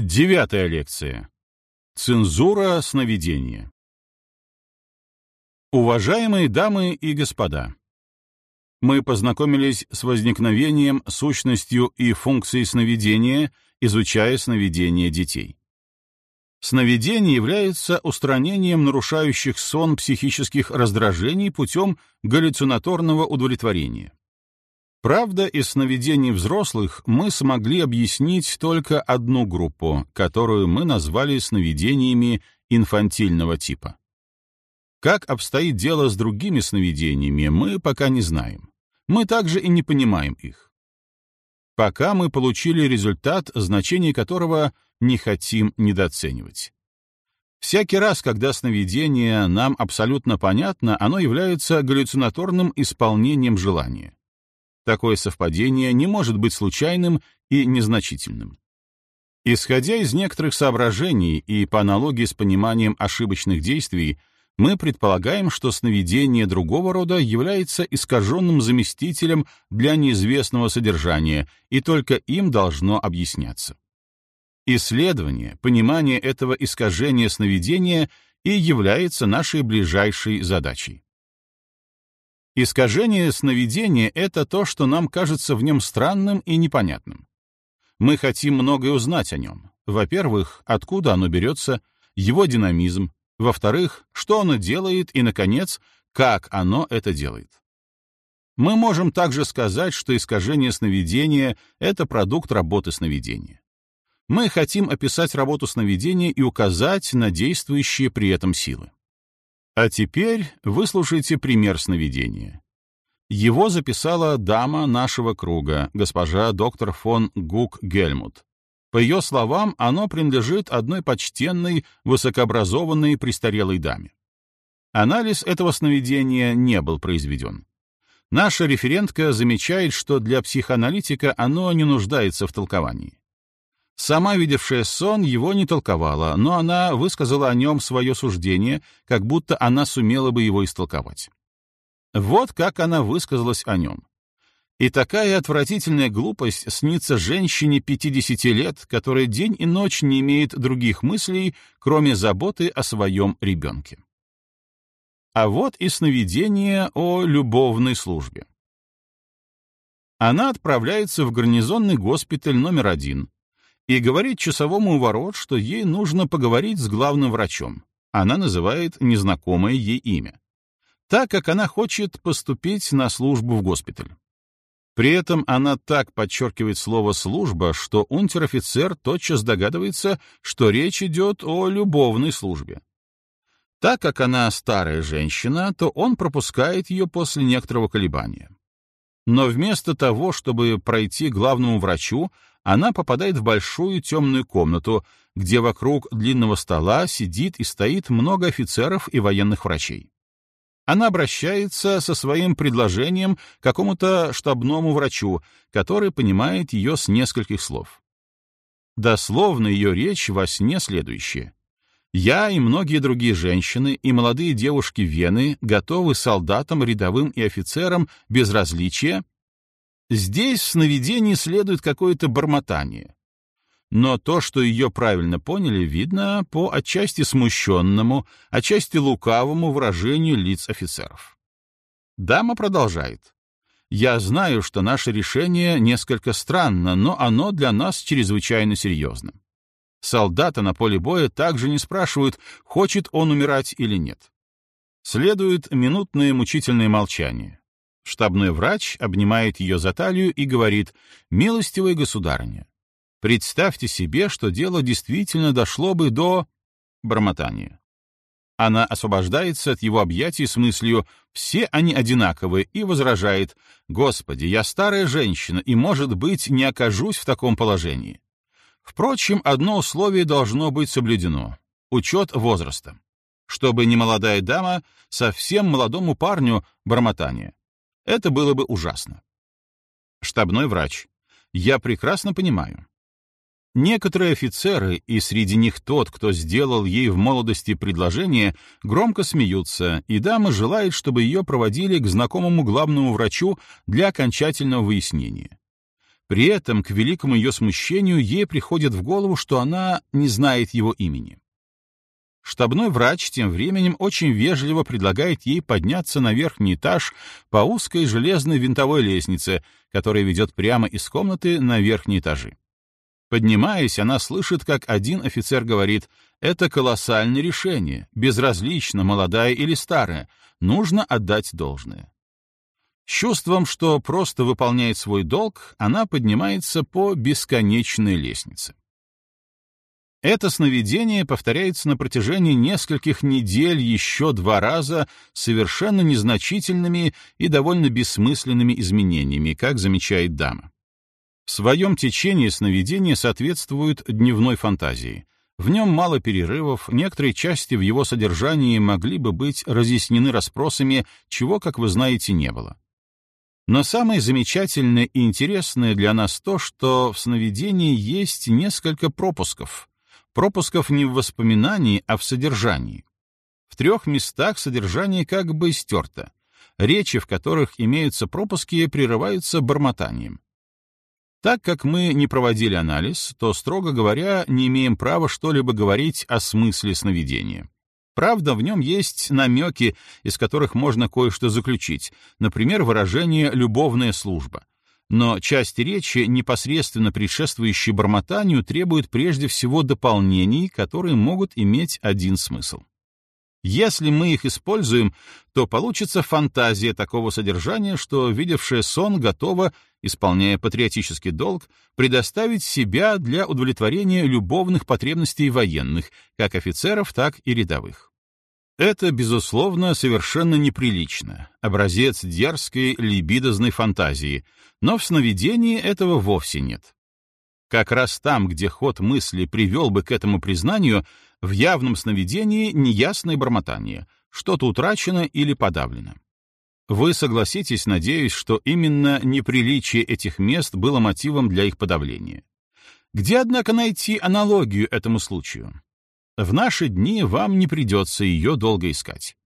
Девятая лекция. Цензура сновидения. Уважаемые дамы и господа, мы познакомились с возникновением, сущностью и функцией сновидения, изучая сновидения детей. Сновидение является устранением нарушающих сон психических раздражений путем галлюцинаторного удовлетворения. Правда, из сновидений взрослых мы смогли объяснить только одну группу, которую мы назвали сновидениями инфантильного типа. Как обстоит дело с другими сновидениями, мы пока не знаем. Мы также и не понимаем их. Пока мы получили результат, значение которого не хотим недооценивать. Всякий раз, когда сновидение нам абсолютно понятно, оно является галлюцинаторным исполнением желания. Такое совпадение не может быть случайным и незначительным. Исходя из некоторых соображений и по аналогии с пониманием ошибочных действий, мы предполагаем, что сновидение другого рода является искаженным заместителем для неизвестного содержания, и только им должно объясняться. Исследование, понимание этого искажения сновидения и является нашей ближайшей задачей. Искажение сновидения — это то, что нам кажется в нем странным и непонятным. Мы хотим многое узнать о нем. Во-первых, откуда оно берется, его динамизм. Во-вторых, что оно делает и, наконец, как оно это делает. Мы можем также сказать, что искажение сновидения — это продукт работы сновидения. Мы хотим описать работу сновидения и указать на действующие при этом силы. А теперь выслушайте пример сновидения. Его записала дама нашего круга, госпожа доктор фон Гук Гельмут. По ее словам, оно принадлежит одной почтенной, высокообразованной престарелой даме. Анализ этого сновидения не был произведен. Наша референтка замечает, что для психоаналитика оно не нуждается в толковании. Сама видевшая сон его не толковала, но она высказала о нем свое суждение, как будто она сумела бы его истолковать. Вот как она высказалась о нем. И такая отвратительная глупость снится женщине 50 лет, которая день и ночь не имеет других мыслей, кроме заботы о своем ребенке. А вот и сновидение о любовной службе. Она отправляется в гарнизонный госпиталь номер один, и говорит часовому ворот, что ей нужно поговорить с главным врачом. Она называет незнакомое ей имя. Так как она хочет поступить на службу в госпиталь. При этом она так подчеркивает слово «служба», что унтер-офицер тотчас догадывается, что речь идет о любовной службе. Так как она старая женщина, то он пропускает ее после некоторого колебания. Но вместо того, чтобы пройти главному врачу, она попадает в большую темную комнату, где вокруг длинного стола сидит и стоит много офицеров и военных врачей. Она обращается со своим предложением к какому-то штабному врачу, который понимает ее с нескольких слов. Дословно ее речь во сне следующая. Я и многие другие женщины и молодые девушки Вены готовы солдатам, рядовым и офицерам без различия. Здесь в сновидении следует какое-то бормотание. Но то, что ее правильно поняли, видно по отчасти смущенному, отчасти лукавому выражению лиц офицеров. Дама продолжает. «Я знаю, что наше решение несколько странно, но оно для нас чрезвычайно серьезно. Солдата на поле боя также не спрашивают, хочет он умирать или нет. Следует минутное мучительное молчание. Штабной врач обнимает ее за талию и говорит «Милостивая государыня, представьте себе, что дело действительно дошло бы до...» бормотания. Она освобождается от его объятий с мыслью «все они одинаковы» и возражает «Господи, я старая женщина и, может быть, не окажусь в таком положении». Впрочем, одно условие должно быть соблюдено — учет возраста. Чтобы немолодая дама совсем молодому парню бормотание. Это было бы ужасно. Штабной врач. Я прекрасно понимаю. Некоторые офицеры, и среди них тот, кто сделал ей в молодости предложение, громко смеются, и дама желает, чтобы ее проводили к знакомому главному врачу для окончательного выяснения. При этом, к великому ее смущению, ей приходит в голову, что она не знает его имени. Штабной врач тем временем очень вежливо предлагает ей подняться на верхний этаж по узкой железной винтовой лестнице, которая ведет прямо из комнаты на верхние этажи. Поднимаясь, она слышит, как один офицер говорит, «Это колоссальное решение, безразлично, молодая или старая, нужно отдать должное». С чувством, что просто выполняет свой долг, она поднимается по бесконечной лестнице. Это сновидение повторяется на протяжении нескольких недель еще два раза совершенно незначительными и довольно бессмысленными изменениями, как замечает дама. В своем течении сновидения соответствуют дневной фантазии. В нем мало перерывов, некоторые части в его содержании могли бы быть разъяснены расспросами, чего, как вы знаете, не было. Но самое замечательное и интересное для нас то, что в сновидении есть несколько пропусков. Пропусков не в воспоминании, а в содержании. В трех местах содержание как бы стерто. Речи, в которых имеются пропуски, прерываются бормотанием. Так как мы не проводили анализ, то, строго говоря, не имеем права что-либо говорить о смысле сновидения. Правда, в нем есть намеки, из которых можно кое-что заключить, например, выражение «любовная служба». Но часть речи, непосредственно предшествующей бормотанию, требует прежде всего дополнений, которые могут иметь один смысл. Если мы их используем, то получится фантазия такого содержания, что видевшая сон готова, исполняя патриотический долг, предоставить себя для удовлетворения любовных потребностей военных, как офицеров, так и рядовых. Это, безусловно, совершенно неприлично, образец дерзкой либидозной фантазии, но в сновидении этого вовсе нет. Как раз там, где ход мысли привел бы к этому признанию, в явном сновидении неясное бормотание, что-то утрачено или подавлено. Вы согласитесь, надеюсь, что именно неприличие этих мест было мотивом для их подавления. Где, однако, найти аналогию этому случаю? В наши дни вам не придется ее долго искать.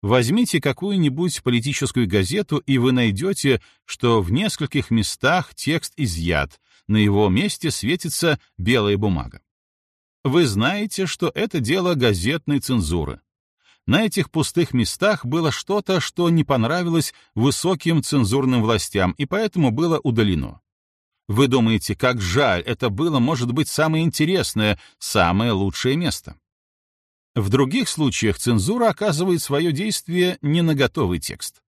Возьмите какую-нибудь политическую газету, и вы найдете, что в нескольких местах текст изъят, на его месте светится белая бумага. Вы знаете, что это дело газетной цензуры. На этих пустых местах было что-то, что не понравилось высоким цензурным властям, и поэтому было удалено. Вы думаете, как жаль, это было, может быть, самое интересное, самое лучшее место. В других случаях цензура оказывает свое действие не на готовый текст.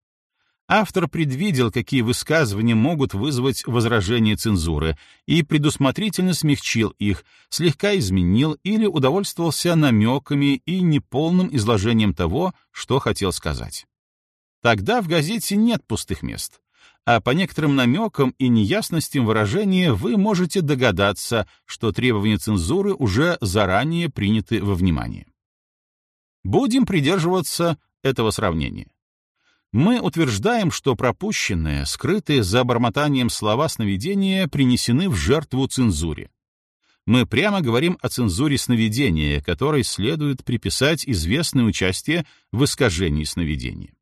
Автор предвидел, какие высказывания могут вызвать возражение цензуры, и предусмотрительно смягчил их, слегка изменил или удовольствовался намеками и неполным изложением того, что хотел сказать. Тогда в газете нет пустых мест, а по некоторым намекам и неясностям выражения вы можете догадаться, что требования цензуры уже заранее приняты во внимание. Будем придерживаться этого сравнения. Мы утверждаем, что пропущенные, скрытые за бормотанием слова сновидения принесены в жертву цензуре. Мы прямо говорим о цензуре сновидения, которой следует приписать известное участие в искажении сновидения.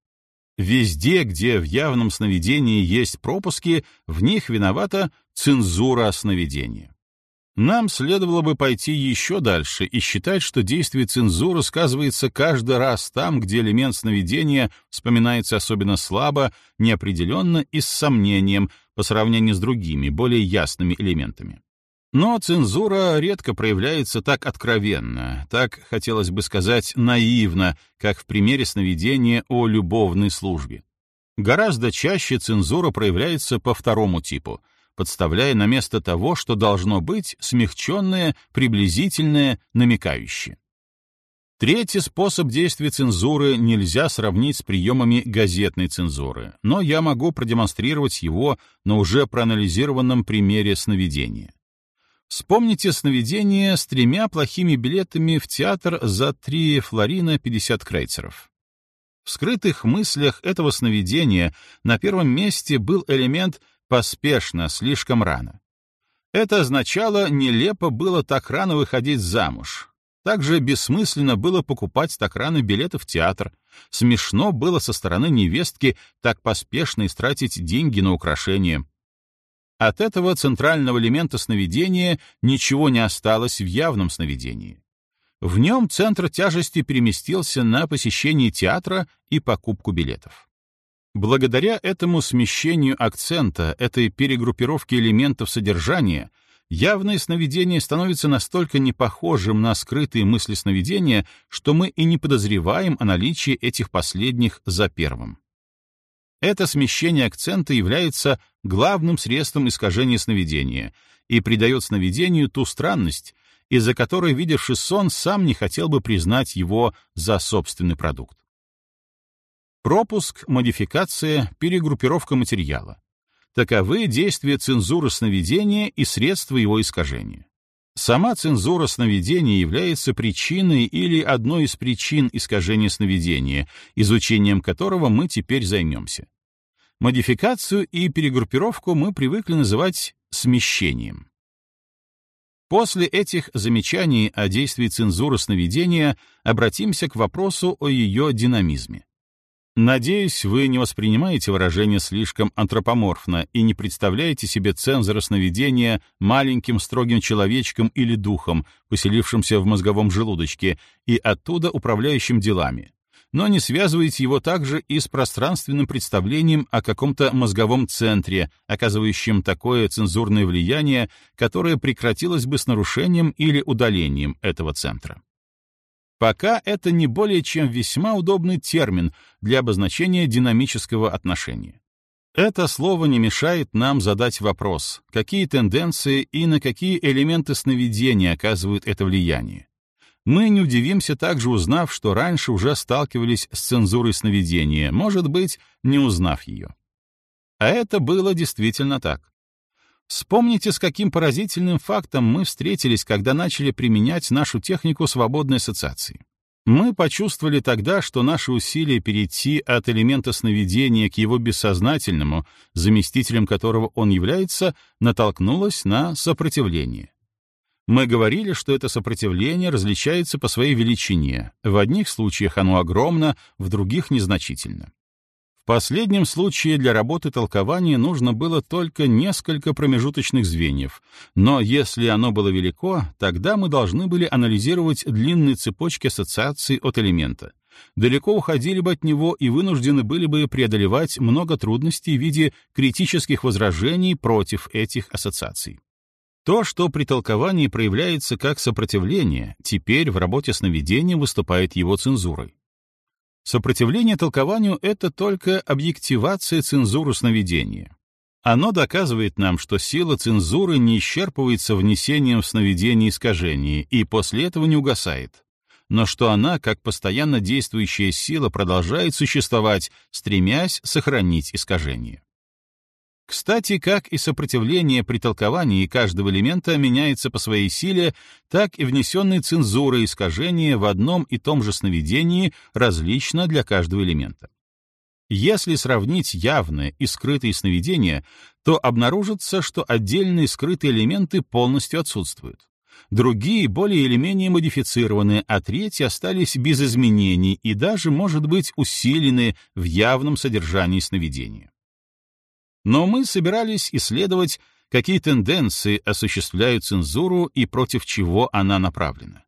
Везде, где в явном сновидении есть пропуски, в них виновата цензура сновидения. Нам следовало бы пойти еще дальше и считать, что действие цензуры сказывается каждый раз там, где элемент сновидения вспоминается особенно слабо, неопределенно и с сомнением по сравнению с другими, более ясными элементами. Но цензура редко проявляется так откровенно, так, хотелось бы сказать, наивно, как в примере сновидения о любовной службе. Гораздо чаще цензура проявляется по второму типу, подставляя на место того, что должно быть, смягченное, приблизительное, намекающее. Третий способ действия цензуры нельзя сравнить с приемами газетной цензуры, но я могу продемонстрировать его на уже проанализированном примере сновидения. Вспомните сновидение с тремя плохими билетами в театр за три флорина 50 крейцеров. В скрытых мыслях этого сновидения на первом месте был элемент Поспешно, слишком рано. Это означало, нелепо было так рано выходить замуж. Также бессмысленно было покупать так рано билеты в театр. Смешно было со стороны невестки так поспешно истратить деньги на украшения. От этого центрального элемента сновидения ничего не осталось в явном сновидении. В нем центр тяжести переместился на посещение театра и покупку билетов. Благодаря этому смещению акцента, этой перегруппировке элементов содержания, явное сновидение становится настолько непохожим на скрытые мысли сновидения, что мы и не подозреваем о наличии этих последних за первым. Это смещение акцента является главным средством искажения сновидения и придает сновидению ту странность, из-за которой видевший сон сам не хотел бы признать его за собственный продукт. Пропуск, модификация, перегруппировка материала. Таковы действия цензуры сновидения и средства его искажения. Сама цензура сновидения является причиной или одной из причин искажения сновидения, изучением которого мы теперь займемся. Модификацию и перегруппировку мы привыкли называть смещением. После этих замечаний о действии цензуры сновидения обратимся к вопросу о ее динамизме. Надеюсь, вы не воспринимаете выражение слишком антропоморфно и не представляете себе цензора сновидения маленьким строгим человечком или духом, поселившимся в мозговом желудочке и оттуда управляющим делами, но не связываете его также и с пространственным представлением о каком-то мозговом центре, оказывающем такое цензурное влияние, которое прекратилось бы с нарушением или удалением этого центра. Пока это не более чем весьма удобный термин для обозначения динамического отношения. Это слово не мешает нам задать вопрос, какие тенденции и на какие элементы сновидения оказывают это влияние мы не удивимся также узнав, что раньше уже сталкивались с цензурой сновидения, может быть, не узнав ее. А это было действительно так. Вспомните, с каким поразительным фактом мы встретились, когда начали применять нашу технику свободной ассоциации. Мы почувствовали тогда, что наше усилие перейти от элемента сновидения к его бессознательному, заместителем которого он является, натолкнулось на сопротивление. Мы говорили, что это сопротивление различается по своей величине. В одних случаях оно огромно, в других — незначительно. В последнем случае для работы толкования нужно было только несколько промежуточных звеньев, но если оно было велико, тогда мы должны были анализировать длинные цепочки ассоциаций от элемента. Далеко уходили бы от него и вынуждены были бы преодолевать много трудностей в виде критических возражений против этих ассоциаций. То, что при толковании проявляется как сопротивление, теперь в работе сновидения выступает его цензурой. Сопротивление толкованию — это только объективация цензуры сновидения. Оно доказывает нам, что сила цензуры не исчерпывается внесением в сновидение искажений и после этого не угасает, но что она, как постоянно действующая сила, продолжает существовать, стремясь сохранить искажение. Кстати, как и сопротивление при толковании каждого элемента меняется по своей силе, так и внесенные цензуры искажения в одном и том же сновидении различно для каждого элемента. Если сравнить явные и скрытые сновидения, то обнаружится, что отдельные скрытые элементы полностью отсутствуют. Другие более или менее модифицированы, а третьи остались без изменений и даже, может быть, усилены в явном содержании сновидения. Но мы собирались исследовать, какие тенденции осуществляют цензуру и против чего она направлена.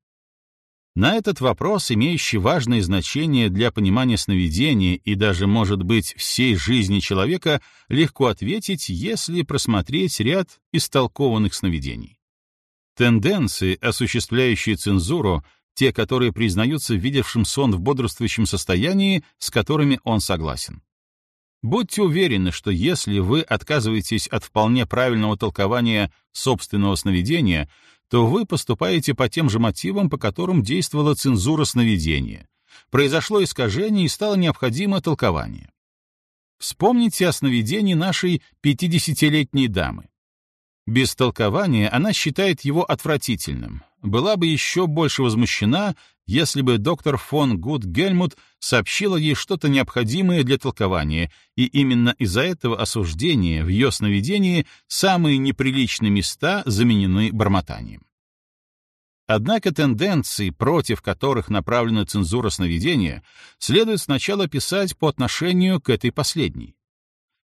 На этот вопрос, имеющий важное значение для понимания сновидения и даже, может быть, всей жизни человека, легко ответить, если просмотреть ряд истолкованных сновидений. Тенденции, осуществляющие цензуру, те, которые признаются видевшим сон в бодрствующем состоянии, с которыми он согласен. Будьте уверены, что если вы отказываетесь от вполне правильного толкования собственного сновидения, то вы поступаете по тем же мотивам, по которым действовала цензура сновидения. Произошло искажение и стало необходимо толкование. Вспомните о сновидении нашей 50-летней дамы. Без толкования она считает его отвратительным. Была бы еще больше возмущена, если бы доктор фон Гуд Гельмут сообщила ей что-то необходимое для толкования, и именно из-за этого осуждения в ее сновидении самые неприличные места заменены бормотанием. Однако тенденции, против которых направлена цензура сновидения, следует сначала писать по отношению к этой последней.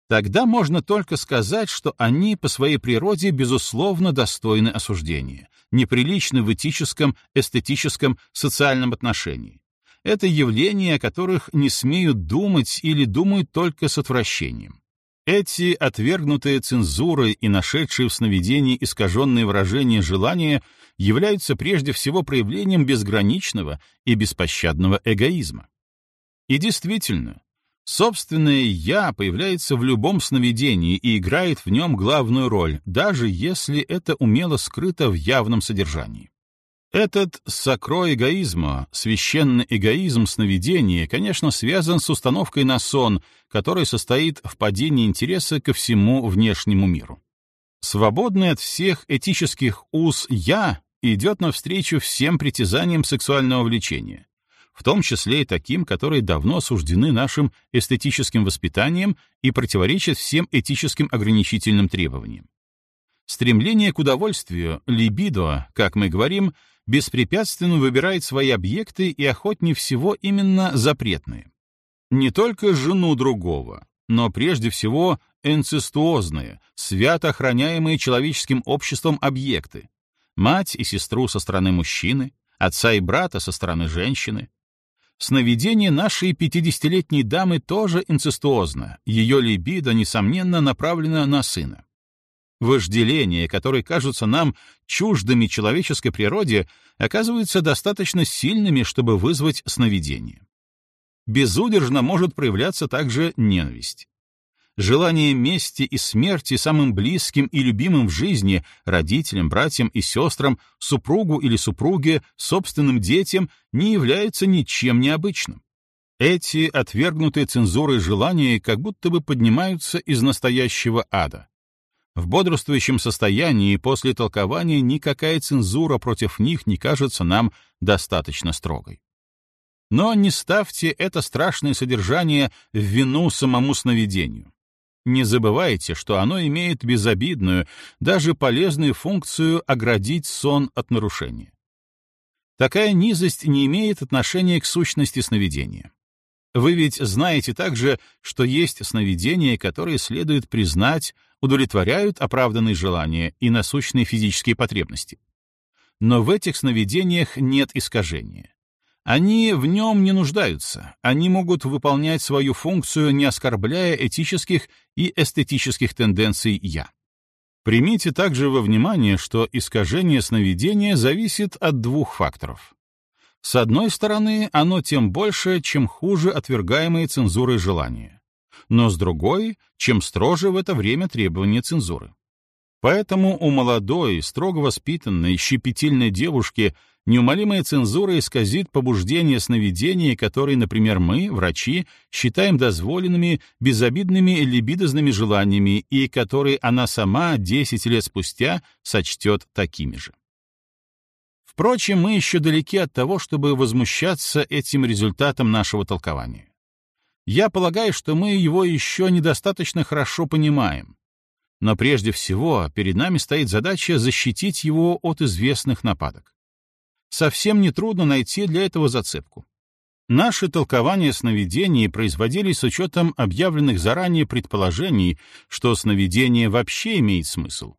Тогда можно только сказать, что они по своей природе безусловно достойны осуждения, неприличны в этическом, эстетическом, социальном отношении. Это явления, о которых не смеют думать или думают только с отвращением. Эти отвергнутые цензурой и нашедшие в сновидении искаженные выражения желания являются прежде всего проявлением безграничного и беспощадного эгоизма. И действительно, собственное «я» появляется в любом сновидении и играет в нем главную роль, даже если это умело скрыто в явном содержании. Этот сокро эгоизма, священный эгоизм сновидения, конечно, связан с установкой на сон, который состоит в падении интереса ко всему внешнему миру. Свободный от всех этических уз «я» идет навстречу всем притязаниям сексуального влечения, в том числе и таким, которые давно осуждены нашим эстетическим воспитанием и противоречат всем этическим ограничительным требованиям. Стремление к удовольствию, либидо, как мы говорим, беспрепятственно выбирает свои объекты и охотнее всего именно запретные. Не только жену другого, но прежде всего инцестуозные, свято охраняемые человеческим обществом объекты, мать и сестру со стороны мужчины, отца и брата со стороны женщины. Сновидение нашей пятидесятилетней дамы тоже инцестуозно, ее либидо, несомненно, направлено на сына. Вожделения, которые кажутся нам чуждыми человеческой природе, оказываются достаточно сильными, чтобы вызвать сновидение. Безудержно может проявляться также ненависть. Желание мести и смерти самым близким и любимым в жизни, родителям, братьям и сестрам, супругу или супруге, собственным детям, не является ничем необычным. Эти отвергнутые цензурой желания как будто бы поднимаются из настоящего ада. В бодрствующем состоянии после толкования никакая цензура против них не кажется нам достаточно строгой. Но не ставьте это страшное содержание в вину самому сновидению. Не забывайте, что оно имеет безобидную, даже полезную функцию оградить сон от нарушения. Такая низость не имеет отношения к сущности сновидения. Вы ведь знаете также, что есть сновидения, которые следует признать, удовлетворяют оправданные желания и насущные физические потребности. Но в этих сновидениях нет искажения. Они в нем не нуждаются, они могут выполнять свою функцию, не оскорбляя этических и эстетических тенденций «я». Примите также во внимание, что искажение сновидения зависит от двух факторов. С одной стороны, оно тем больше, чем хуже отвергаемые цензурой желания. Но с другой, чем строже в это время требования цензуры. Поэтому у молодой, строго воспитанной, щепетильной девушки неумолимая цензура исказит побуждение сновидения, которые, например, мы, врачи, считаем дозволенными, безобидными либидозными желаниями и которые она сама 10 лет спустя сочтет такими же. Впрочем, мы еще далеки от того, чтобы возмущаться этим результатом нашего толкования. Я полагаю, что мы его еще недостаточно хорошо понимаем. Но прежде всего перед нами стоит задача защитить его от известных нападок. Совсем нетрудно найти для этого зацепку. Наши толкования сновидений производились с учетом объявленных заранее предположений, что сновидение вообще имеет смысл,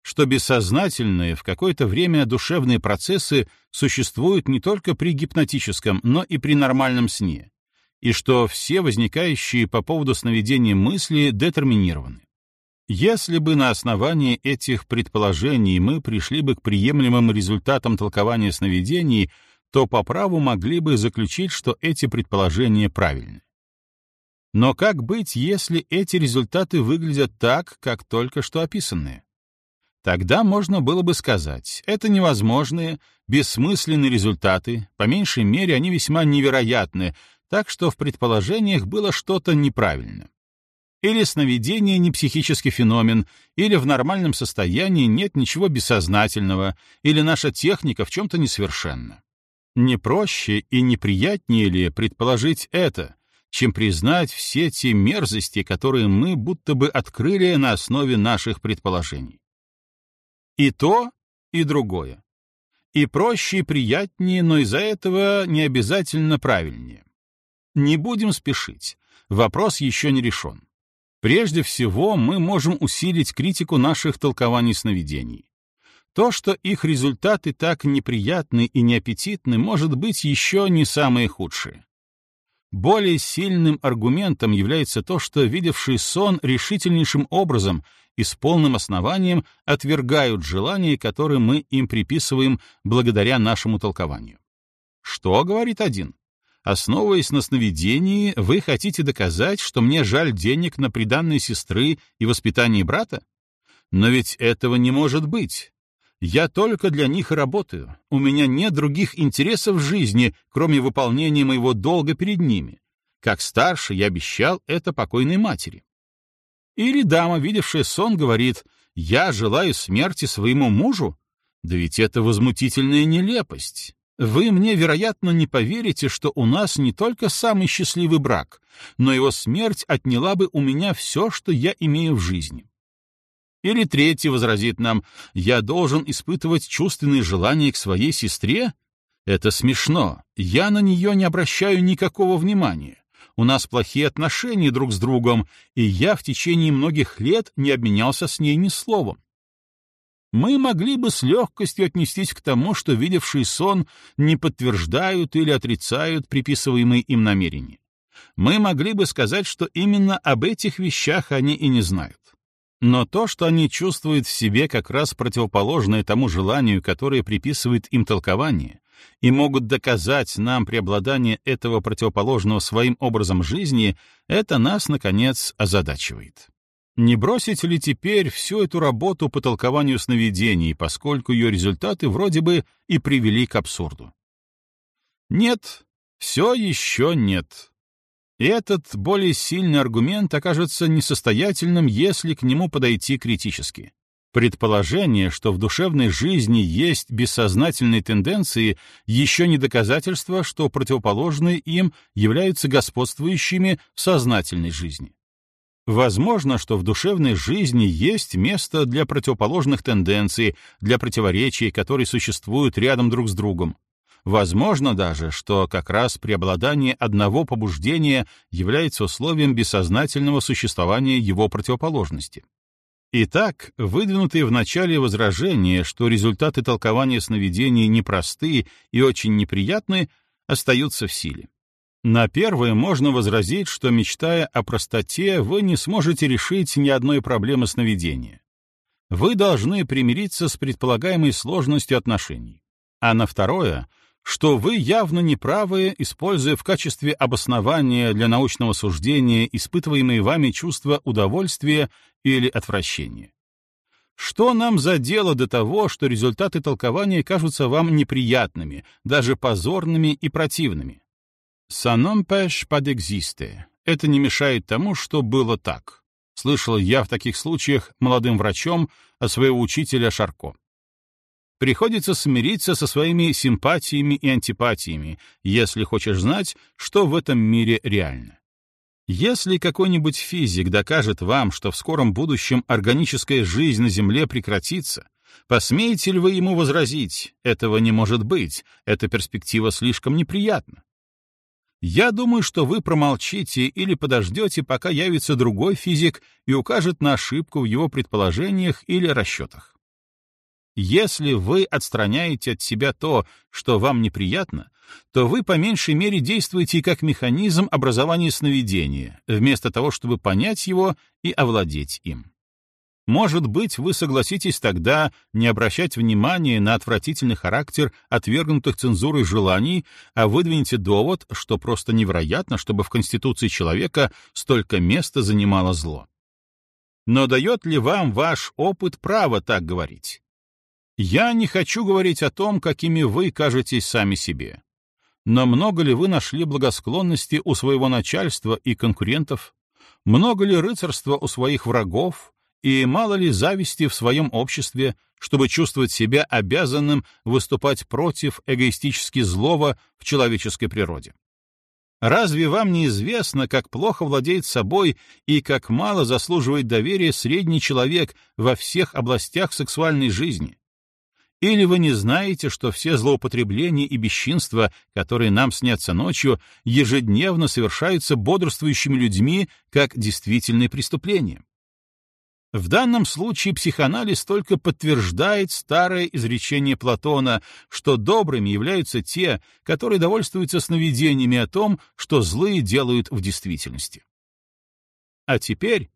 что бессознательные в какое-то время душевные процессы существуют не только при гипнотическом, но и при нормальном сне, и что все возникающие по поводу сновидения мысли детерминированы. Если бы на основании этих предположений мы пришли бы к приемлемым результатам толкования сновидений, то по праву могли бы заключить, что эти предположения правильны. Но как быть, если эти результаты выглядят так, как только что описанные? Тогда можно было бы сказать, это невозможные, бессмысленные результаты, по меньшей мере они весьма невероятны, так что в предположениях было что-то неправильно. Или сновидение не психический феномен, или в нормальном состоянии нет ничего бессознательного, или наша техника в чем-то несовершенна. Не проще и неприятнее ли предположить это, чем признать все те мерзости, которые мы будто бы открыли на основе наших предположений? И то, и другое. И проще, и приятнее, но из-за этого не обязательно правильнее. Не будем спешить. Вопрос еще не решен. Прежде всего, мы можем усилить критику наших толкований сновидений. То, что их результаты так неприятны и неаппетитны, может быть еще не самые худшие. Более сильным аргументом является то, что видевший сон решительнейшим образом и с полным основанием отвергают желания, которые мы им приписываем благодаря нашему толкованию. Что говорит один? Основываясь на сновидении, вы хотите доказать, что мне жаль денег на приданные сестры и воспитание брата? Но ведь этого не может быть. Я только для них работаю. У меня нет других интересов в жизни, кроме выполнения моего долга перед ними. Как старший я обещал это покойной матери. Или дама, видевшая сон, говорит, «Я желаю смерти своему мужу?» Да ведь это возмутительная нелепость. Вы мне, вероятно, не поверите, что у нас не только самый счастливый брак, но его смерть отняла бы у меня все, что я имею в жизни. Или третий возразит нам, я должен испытывать чувственные желания к своей сестре? Это смешно, я на нее не обращаю никакого внимания. У нас плохие отношения друг с другом, и я в течение многих лет не обменялся с ней ни словом мы могли бы с легкостью отнестись к тому, что видевший сон не подтверждают или отрицают приписываемые им намерения. Мы могли бы сказать, что именно об этих вещах они и не знают. Но то, что они чувствуют в себе как раз противоположное тому желанию, которое приписывает им толкование, и могут доказать нам преобладание этого противоположного своим образом жизни, это нас, наконец, озадачивает. Не бросить ли теперь всю эту работу по толкованию сновидений, поскольку ее результаты вроде бы и привели к абсурду? Нет, все еще нет. И этот более сильный аргумент окажется несостоятельным, если к нему подойти критически. Предположение, что в душевной жизни есть бессознательные тенденции, еще не доказательство, что противоположные им являются господствующими в сознательной жизни. Возможно, что в душевной жизни есть место для противоположных тенденций, для противоречий, которые существуют рядом друг с другом. Возможно даже, что как раз преобладание одного побуждения является условием бессознательного существования его противоположности. Итак, выдвинутые в начале возражения, что результаты толкования сновидений непросты и очень неприятны, остаются в силе. На первое можно возразить, что, мечтая о простоте, вы не сможете решить ни одной проблемы сновидения. Вы должны примириться с предполагаемой сложностью отношений. А на второе, что вы явно неправы, используя в качестве обоснования для научного суждения испытываемые вами чувства удовольствия или отвращения. Что нам за дело до того, что результаты толкования кажутся вам неприятными, даже позорными и противными? «Саном пэш подэкзисте» — это не мешает тому, что было так. Слышал я в таких случаях молодым врачом от своего учителя Шарко. Приходится смириться со своими симпатиями и антипатиями, если хочешь знать, что в этом мире реально. Если какой-нибудь физик докажет вам, что в скором будущем органическая жизнь на Земле прекратится, посмеете ли вы ему возразить, этого не может быть, эта перспектива слишком неприятна? Я думаю, что вы промолчите или подождете, пока явится другой физик и укажет на ошибку в его предположениях или расчетах. Если вы отстраняете от себя то, что вам неприятно, то вы по меньшей мере действуете как механизм образования сновидения, вместо того, чтобы понять его и овладеть им. Может быть, вы согласитесь тогда не обращать внимания на отвратительный характер отвергнутых цензурой желаний, а выдвинете довод, что просто невероятно, чтобы в Конституции человека столько места занимало зло. Но дает ли вам ваш опыт право так говорить? Я не хочу говорить о том, какими вы кажетесь сами себе. Но много ли вы нашли благосклонности у своего начальства и конкурентов? Много ли рыцарства у своих врагов, и мало ли зависти в своем обществе, чтобы чувствовать себя обязанным выступать против эгоистически злого в человеческой природе. Разве вам не известно, как плохо владеет собой и как мало заслуживает доверия средний человек во всех областях сексуальной жизни? Или вы не знаете, что все злоупотребления и бесчинства, которые нам снятся ночью, ежедневно совершаются бодрствующими людьми как действительные преступления? В данном случае психоанализ только подтверждает старое изречение Платона, что добрыми являются те, которые довольствуются сновидениями о том, что злые делают в действительности. А теперь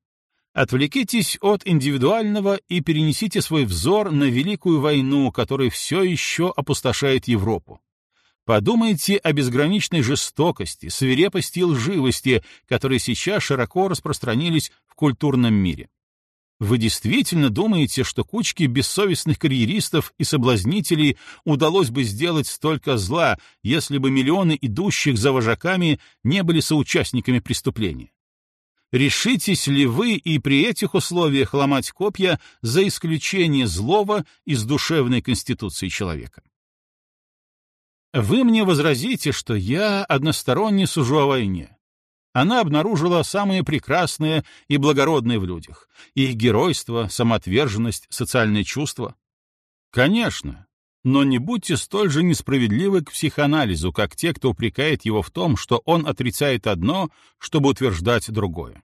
отвлекитесь от индивидуального и перенесите свой взор на Великую войну, которая все еще опустошает Европу. Подумайте о безграничной жестокости, свирепости и лживости, которые сейчас широко распространились в культурном мире. Вы действительно думаете, что кучке бессовестных карьеристов и соблазнителей удалось бы сделать столько зла, если бы миллионы идущих за вожаками не были соучастниками преступления? Решитесь ли вы и при этих условиях ломать копья за исключение злого из душевной конституции человека? Вы мне возразите, что я односторонне сужу о войне она обнаружила самые прекрасные и благородные в людях — их геройство, самоотверженность, социальные чувства. Конечно, но не будьте столь же несправедливы к психоанализу, как те, кто упрекает его в том, что он отрицает одно, чтобы утверждать другое.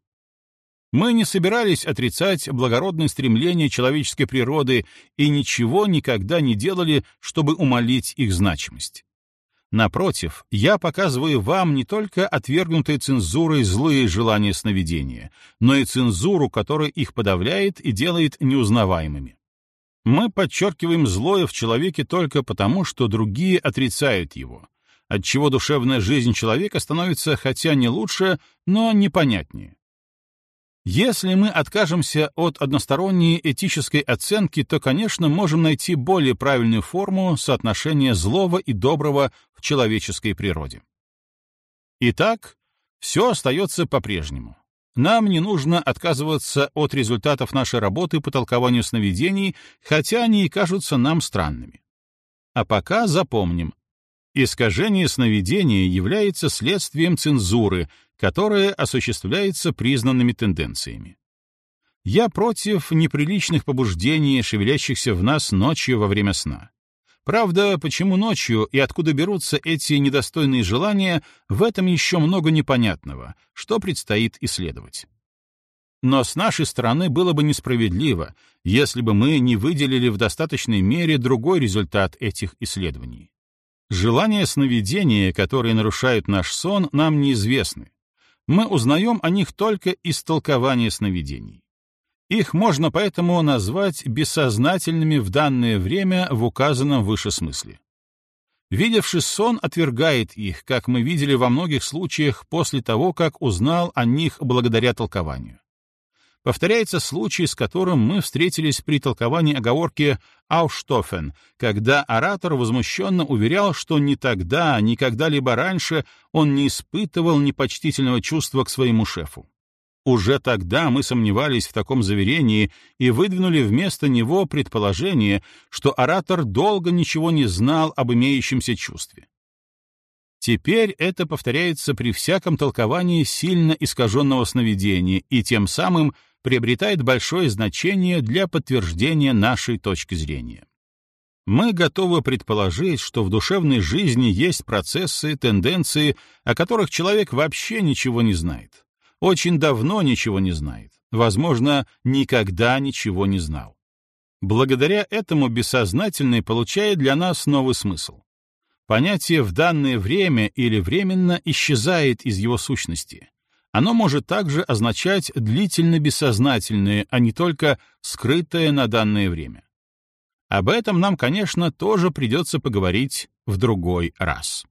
Мы не собирались отрицать благородные стремления человеческой природы и ничего никогда не делали, чтобы умолить их значимость. Напротив, я показываю вам не только отвергнутые цензурой злые желания сновидения, но и цензуру, которая их подавляет и делает неузнаваемыми. Мы подчеркиваем злое в человеке только потому, что другие отрицают его, отчего душевная жизнь человека становится хотя не лучше, но непонятнее. Если мы откажемся от односторонней этической оценки, то, конечно, можем найти более правильную форму соотношения злого и доброго в человеческой природе. Итак, все остается по-прежнему. Нам не нужно отказываться от результатов нашей работы по толкованию сновидений, хотя они и кажутся нам странными. А пока запомним, искажение сновидения является следствием цензуры, которое осуществляется признанными тенденциями. Я против неприличных побуждений, шевелящихся в нас ночью во время сна. Правда, почему ночью и откуда берутся эти недостойные желания, в этом еще много непонятного, что предстоит исследовать. Но с нашей стороны было бы несправедливо, если бы мы не выделили в достаточной мере другой результат этих исследований. Желания сновидения, которые нарушают наш сон, нам неизвестны, мы узнаем о них только из толкования сновидений. Их можно поэтому назвать бессознательными в данное время в указанном выше смысле. Видевший сон отвергает их, как мы видели во многих случаях после того, как узнал о них благодаря толкованию повторяется случай, с которым мы встретились при толковании оговорки «Ауштофен», когда оратор возмущенно уверял, что ни тогда, ни когда-либо раньше он не испытывал непочтительного чувства к своему шефу. Уже тогда мы сомневались в таком заверении и выдвинули вместо него предположение, что оратор долго ничего не знал об имеющемся чувстве. Теперь это повторяется при всяком толковании сильно искаженного сновидения и тем самым приобретает большое значение для подтверждения нашей точки зрения. Мы готовы предположить, что в душевной жизни есть процессы, тенденции, о которых человек вообще ничего не знает. Очень давно ничего не знает. Возможно, никогда ничего не знал. Благодаря этому бессознательный получает для нас новый смысл. Понятие «в данное время» или «временно» исчезает из его сущности, оно может также означать длительно бессознательное, а не только скрытое на данное время. Об этом нам, конечно, тоже придется поговорить в другой раз.